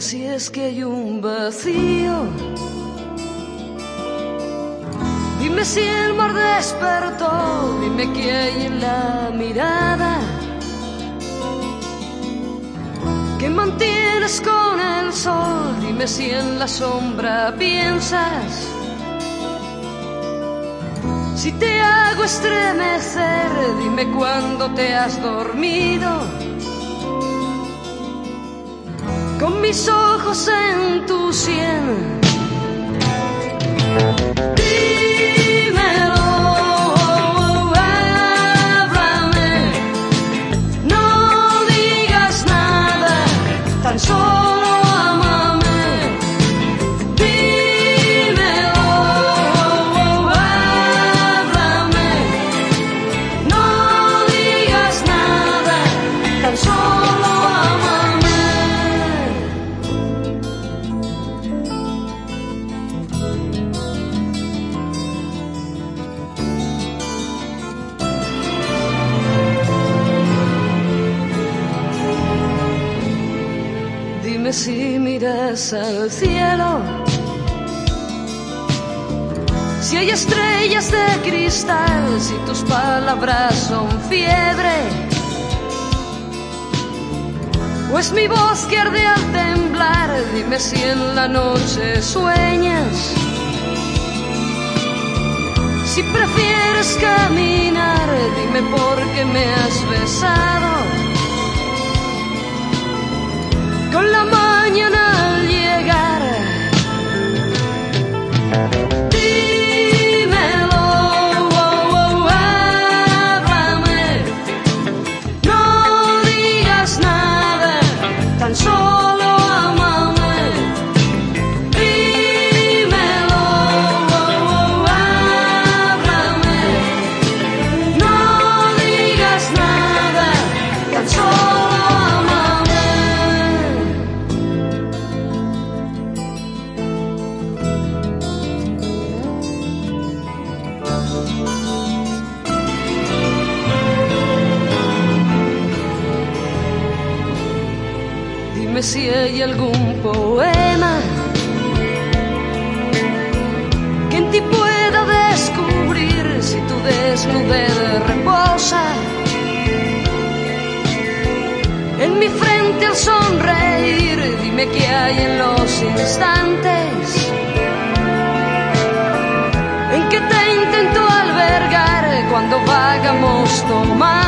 si es que hay un vacío. Dime si el mar despertó, dime qué hay en la mirada. Que mantienes con el sol, dime si en la sombra piensas. Si te hago estremecer, dime cuándo te has dormido. Con mis ojos en tu sien. Al cielo, si hay estrellas de cristal, si tus palabras son fiebre, o es mi voz que arde al temblar. Dime si en la noche sueñas, si prefieres caminar, dime por qué me has besado Dime si hay algún poema que en ti pueda descubrir si tu desnudez reposa en mi frente al sonreír. Dime qué hay en los instantes en que te intento albergar cuando vagamos tomar